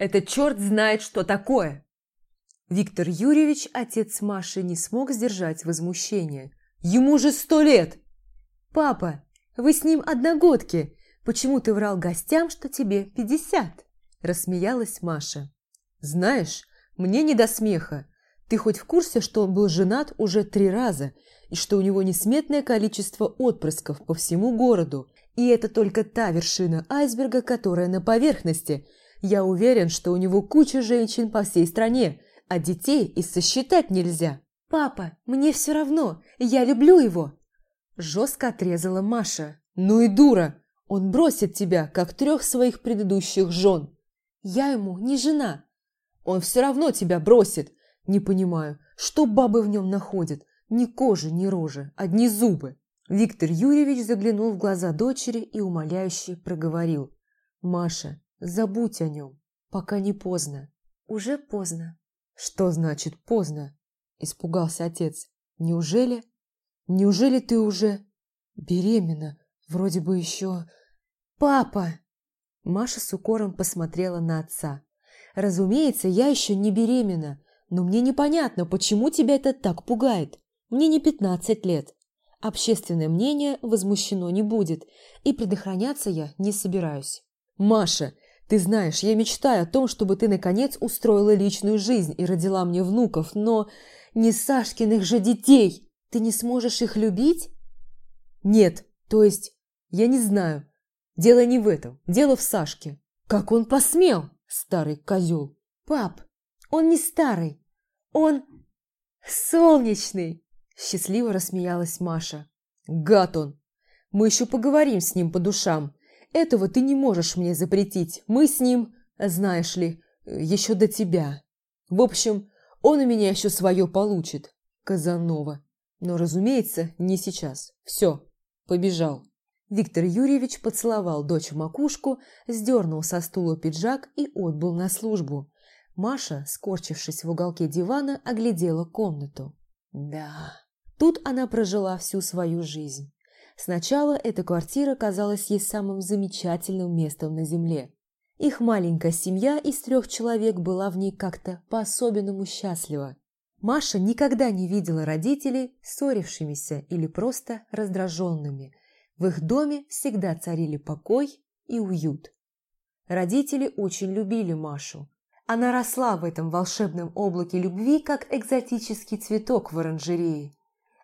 Это черт знает, что такое!» Виктор Юрьевич, отец Маши, не смог сдержать возмущение. «Ему же сто лет!» «Папа, вы с ним одногодки. Почему ты врал гостям, что тебе пятьдесят?» Рассмеялась Маша. «Знаешь, мне не до смеха. Ты хоть в курсе, что он был женат уже три раза, и что у него несметное количество отпрысков по всему городу? И это только та вершина айсберга, которая на поверхности. Я уверен, что у него куча женщин по всей стране, а детей и сосчитать нельзя». «Папа, мне все равно, я люблю его!» Жестко отрезала Маша. «Ну и дура! Он бросит тебя, как трех своих предыдущих жен!» «Я ему не жена!» «Он все равно тебя бросит!» «Не понимаю, что бабы в нем находят? Ни кожи, ни рожи, одни зубы!» Виктор Юрьевич заглянул в глаза дочери и умоляюще проговорил. «Маша, забудь о нем, пока не поздно». «Уже поздно». «Что значит поздно?» Испугался отец. «Неужели? Неужели ты уже беременна? Вроде бы еще...» «Папа!» Маша с укором посмотрела на отца. «Разумеется, я еще не беременна, но мне непонятно, почему тебя это так пугает. Мне не пятнадцать лет. Общественное мнение возмущено не будет, и предохраняться я не собираюсь». «Маша, ты знаешь, я мечтаю о том, чтобы ты, наконец, устроила личную жизнь и родила мне внуков, но не Сашкиных же детей. Ты не сможешь их любить? Нет, то есть, я не знаю. Дело не в этом, дело в Сашке. Как он посмел, старый козел. Пап, он не старый, он солнечный. Счастливо рассмеялась Маша. Гад он. Мы еще поговорим с ним по душам. Этого ты не можешь мне запретить. Мы с ним, знаешь ли, еще до тебя. В общем, он у меня еще свое получит, Казанова. Но, разумеется, не сейчас. Все, побежал. Виктор Юрьевич поцеловал дочь в макушку, сдернул со стула пиджак и отбыл на службу. Маша, скорчившись в уголке дивана, оглядела комнату. Да, тут она прожила всю свою жизнь. Сначала эта квартира казалась ей самым замечательным местом на земле. Их маленькая семья из трех человек была в ней как-то по-особенному счастлива. Маша никогда не видела родителей ссорившимися или просто раздраженными. В их доме всегда царили покой и уют. Родители очень любили Машу. Она росла в этом волшебном облаке любви, как экзотический цветок в оранжерее.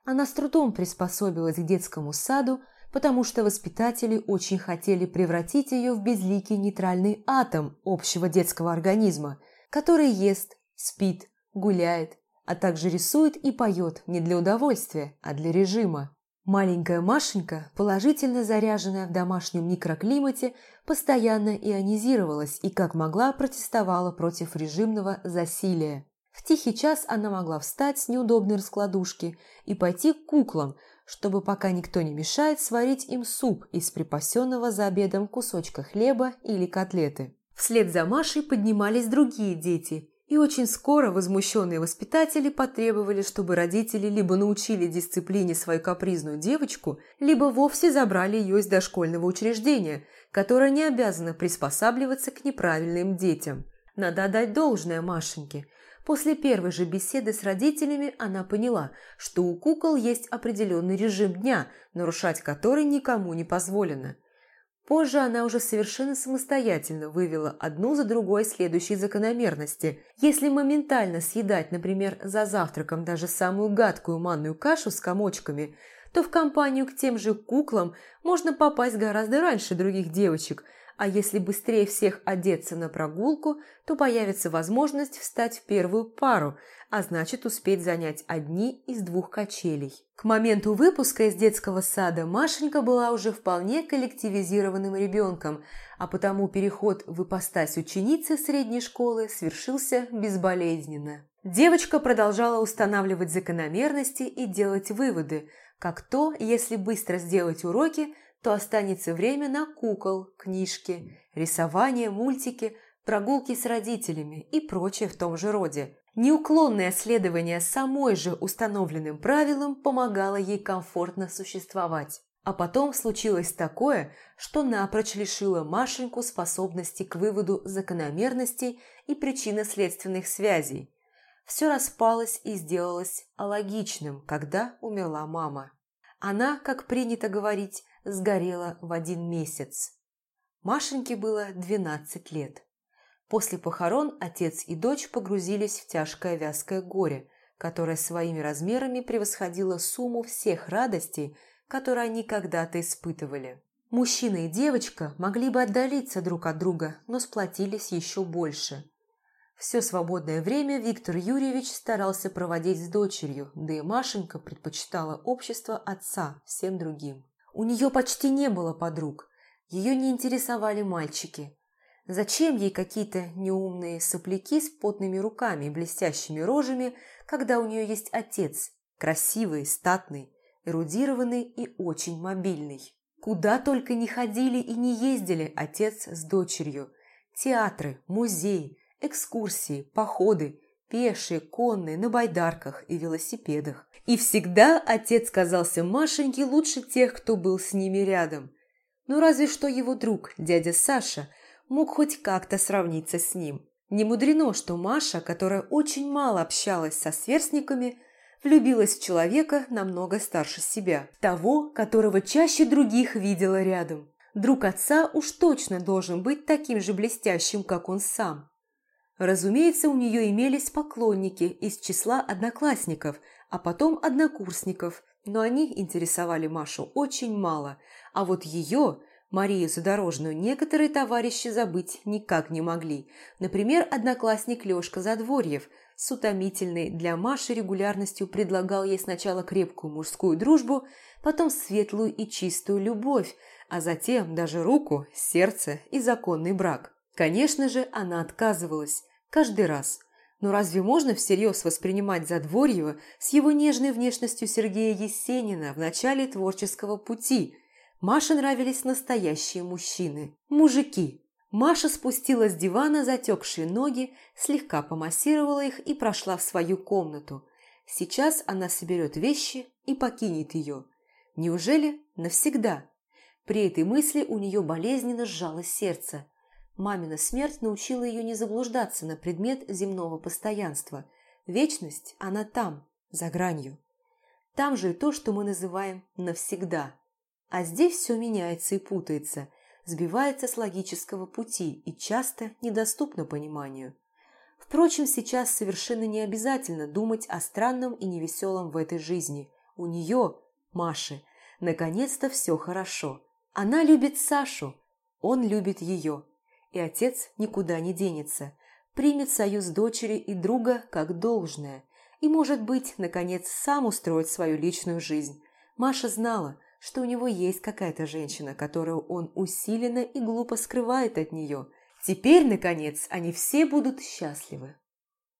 Она с трудом приспособилась к детскому саду, потому что воспитатели очень хотели превратить ее в безликий нейтральный атом общего детского организма, который ест, спит, гуляет, а также рисует и поет не для удовольствия, а для режима. Маленькая Машенька, положительно заряженная в домашнем микроклимате, постоянно ионизировалась и как могла протестовала против режимного засилия. В тихий час она могла встать с неудобной раскладушки и пойти к куклам, чтобы, пока никто не мешает, сварить им суп из припасенного за обедом кусочка хлеба или котлеты. Вслед за Машей поднимались другие дети, и очень скоро возмущенные воспитатели потребовали, чтобы родители либо научили дисциплине свою капризную девочку, либо вовсе забрали ее из дошкольного учреждения, которое не обязано приспосабливаться к неправильным детям. Надо отдать должное Машеньке – После первой же беседы с родителями она поняла, что у кукол есть определенный режим дня, нарушать который никому не позволено. Позже она уже совершенно самостоятельно вывела одну за другой следующие закономерности. Если моментально съедать, например, за завтраком даже самую гадкую манную кашу с комочками, то в компанию к тем же куклам можно попасть гораздо раньше других девочек – а если быстрее всех одеться на прогулку, то появится возможность встать в первую пару, а значит успеть занять одни из двух качелей. К моменту выпуска из детского сада Машенька была уже вполне коллективизированным ребенком, а потому переход в ипостась ученицы средней школы свершился безболезненно. Девочка продолжала устанавливать закономерности и делать выводы, как то, если быстро сделать уроки – то останется время на кукол, книжки, рисование, мультики, прогулки с родителями и прочее в том же роде. Неуклонное следование самой же установленным правилам помогало ей комфортно существовать. А потом случилось такое, что напрочь лишило Машеньку способности к выводу закономерностей и причинно-следственных связей. Все распалось и сделалось алогичным, когда умерла мама. Она, как принято говорить, сгорела в один месяц. Машеньке было 12 лет. После похорон отец и дочь погрузились в тяжкое вязкое горе, которое своими размерами превосходило сумму всех радостей, которые они когда-то испытывали. Мужчина и девочка могли бы отдалиться друг от друга, но сплотились еще больше. Все свободное время Виктор Юрьевич старался проводить с дочерью, да и Машенька предпочитала общество отца всем другим. У нее почти не было подруг, ее не интересовали мальчики. Зачем ей какие-то неумные сопляки с потными руками и блестящими рожами, когда у нее есть отец, красивый, статный, эрудированный и очень мобильный? Куда только не ходили и не ездили отец с дочерью. Театры, музеи, экскурсии, походы, пешие, конные, на байдарках и велосипедах. И всегда отец казался Машеньке лучше тех, кто был с ними рядом. Ну разве что его друг, дядя Саша, мог хоть как-то сравниться с ним. Не мудрено, что Маша, которая очень мало общалась со сверстниками, влюбилась в человека намного старше себя, того, которого чаще других видела рядом. Друг отца уж точно должен быть таким же блестящим, как он сам. Разумеется, у нее имелись поклонники из числа одноклассников, а потом однокурсников, но они интересовали Машу очень мало, а вот ее, Марию Задорожную, некоторые товарищи забыть никак не могли. Например, одноклассник Лешка Задворьев с утомительной для Маши регулярностью предлагал ей сначала крепкую мужскую дружбу, потом светлую и чистую любовь, а затем даже руку, сердце и законный брак. Конечно же, она отказывалась. Каждый раз. Но разве можно всерьез воспринимать Задворьева с его нежной внешностью Сергея Есенина в начале творческого пути? Маше нравились настоящие мужчины. Мужики. Маша спустила с дивана затекшие ноги, слегка помассировала их и прошла в свою комнату. Сейчас она соберет вещи и покинет ее. Неужели навсегда? При этой мысли у нее болезненно сжалось сердце. Мамина смерть научила ее не заблуждаться на предмет земного постоянства. Вечность, она там, за гранью. Там же и то, что мы называем «навсегда». А здесь все меняется и путается, сбивается с логического пути и часто недоступно пониманию. Впрочем, сейчас совершенно не обязательно думать о странном и невеселом в этой жизни. У нее, Маши, наконец-то все хорошо. Она любит Сашу, он любит ее и отец никуда не денется, примет союз дочери и друга как должное, и, может быть, наконец, сам устроит свою личную жизнь. Маша знала, что у него есть какая-то женщина, которую он усиленно и глупо скрывает от нее. Теперь, наконец, они все будут счастливы.